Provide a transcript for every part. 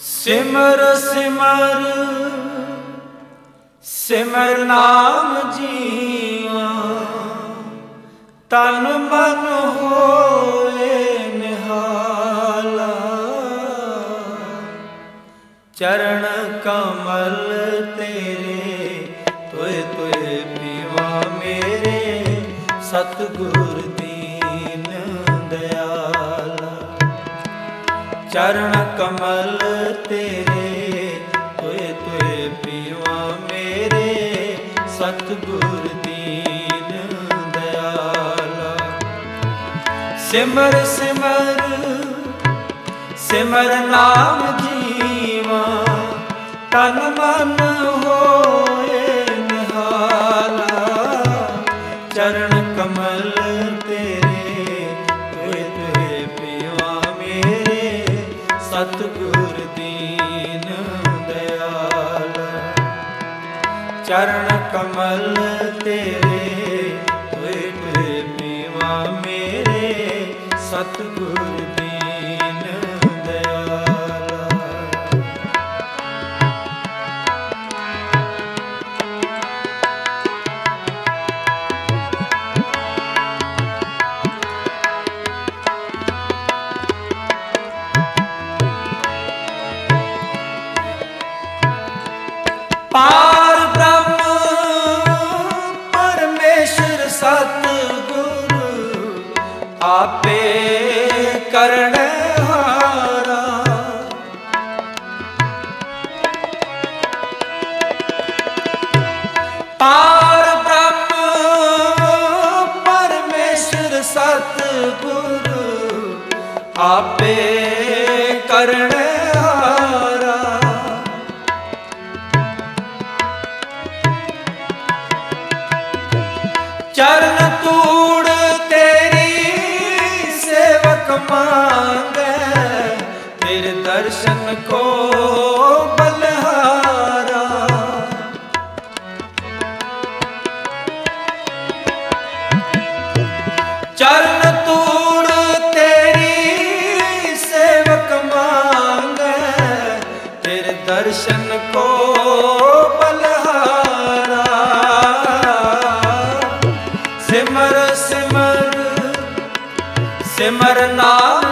ਸਿਮਰ ਸਿਮਰ ਸਿਮਰ ਨਾਮ ਜੀਵਾ। ਤਨ ਮਨ ਹੋਏ ਨਿਹਾਲਾ। ਚਰਨ ਕਮਲ ਤੇਰੇ ਤੋਏ ਤੋਏ ਪੀਵਾ ਮੇਰੇ। ਸਤਿਗੁਰ ਚਰਨ ਕਮਲ ਤੇਰੇ, ਤੋਏ ਤੋਏ ਪੀਵਾ ਮੇਰੇ, ਸਤਗੁਰ ਦੀਨ ਦਇਆਲਾ। ਸਿਮਰ ਸਿਮਰ ਸਿਮਰ ਨਾਮ ਜੀਵਾ, ਤਨ ਮਨ ਹੋਏ ਸਤਗੁਰ ਦੀਨ ਦਇਆਲਾ ਚਰਨ ਕਮਲ ਤੇਰੇ ਸਤਿਗੁਰ ਆਪੇ ਕਰਨ ਹਾਰਾ। ਪਾਰ ਬ੍ਰਹਮ ਪਰਮੇਸ਼ਰ ਸਤਿਗੁਰ ਆਪੇ ਕਰਨ ਸੇਵਕ ਤੇਰੇ ਦਰਸ਼ਨ ਕੋ ਬਲਹਾਰਾ। ਚਰਨ ਤੂੜ ਤੇਰੀ ਸੇਵਕ ਮੰਗੈ ਤੇਰੇ ਦਰਸ਼ਨ ਕੋ ਸਿਮਰ ਸਿਮਰ ਨਾਮ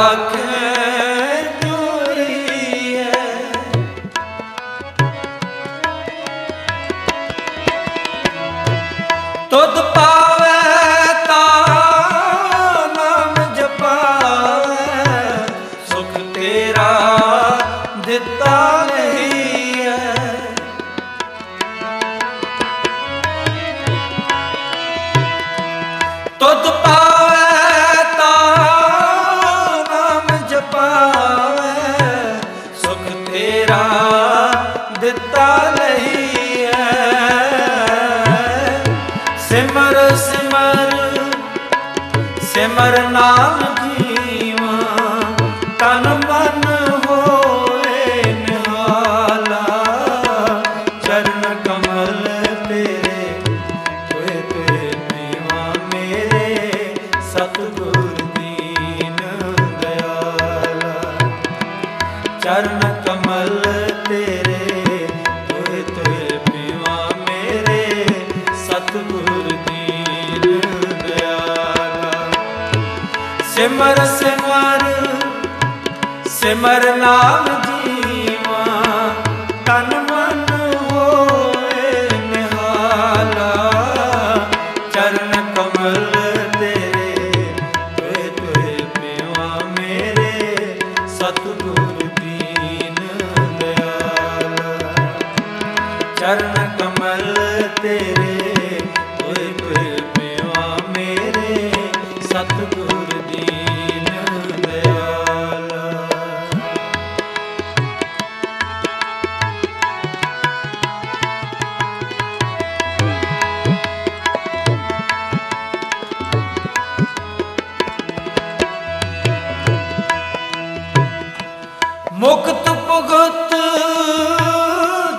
ਰਾਖੇ ਸਿਮਰ ਸਿਮਰ ਸਿਮਰ ਨਾਮ ਜੀਵਾ, ਤਨ ਮਨ ਹੋਏ ਨਿਹਾਲਾ, ਚਰਨ ਕਮਲ ਤੇਰੇ ਤੋਏ ਤੋਏ ਪੀਵਾ ਮੇਰੇ, ਸਤਿਗੁਰ ਦੀਨ ਦਇਆਲਾ। ਚਰਨ ਸਿਮਰ ਸਿਮਰ ਸਿਮਰ ਨਾਮ ਮੁਕਤ ਭਗਤ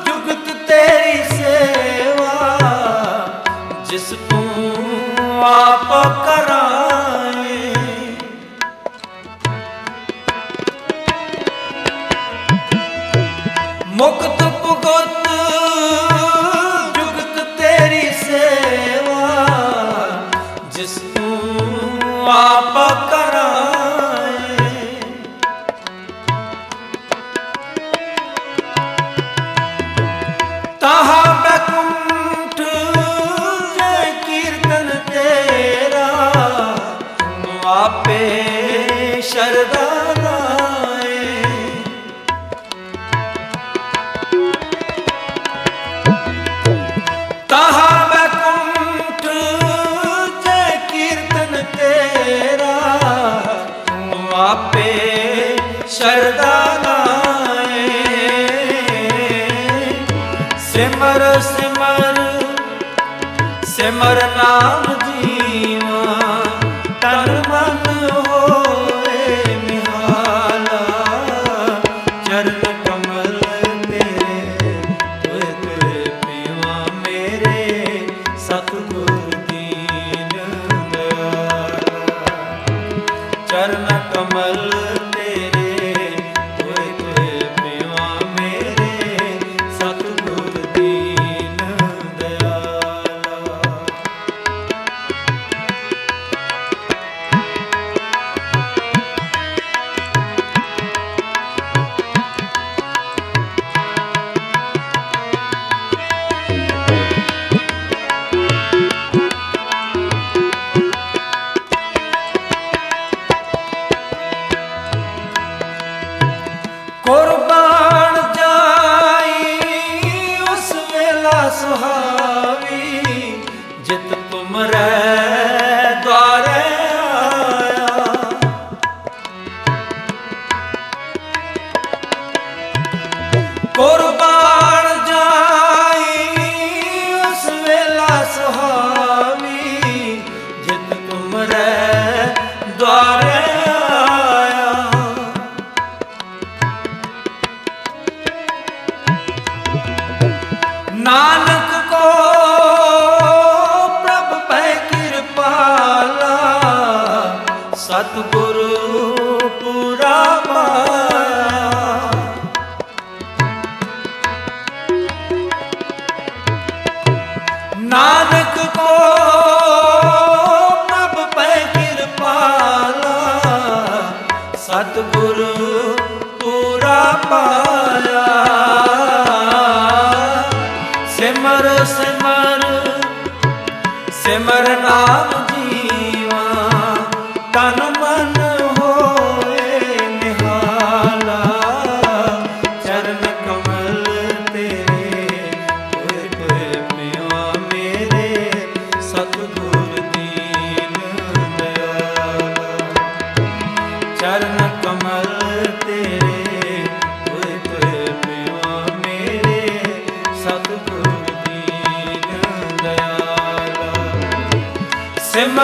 ਜੁਗਤ ਤੇਰੀ ਸੇਵਾ ਜਿਸ ਤੂੰ ਆਪ ਕਰਾਏ ਮੁਕਤ ਭਗਤ 大海 अमर नाम ਨਾਨਕ ਕੋ ਪ੍ਰਭ ਪੈ ਕਿਰਪਾਲਾ ਸਤਿਗੁਰ ਪੁਰਾ ਨਾਨਕ ਕੋ ਰਾਮ ਜੀਵਾ। ਤਨ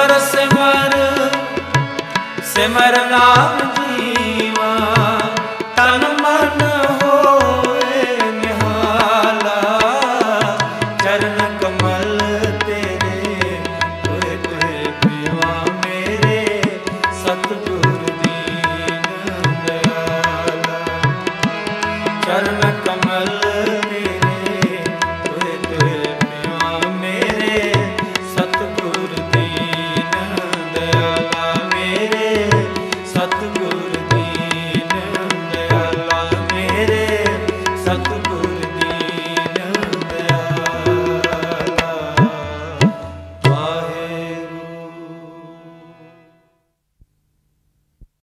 ਸਿਮਰ ਸਿਮਰ ਸਿਮਰ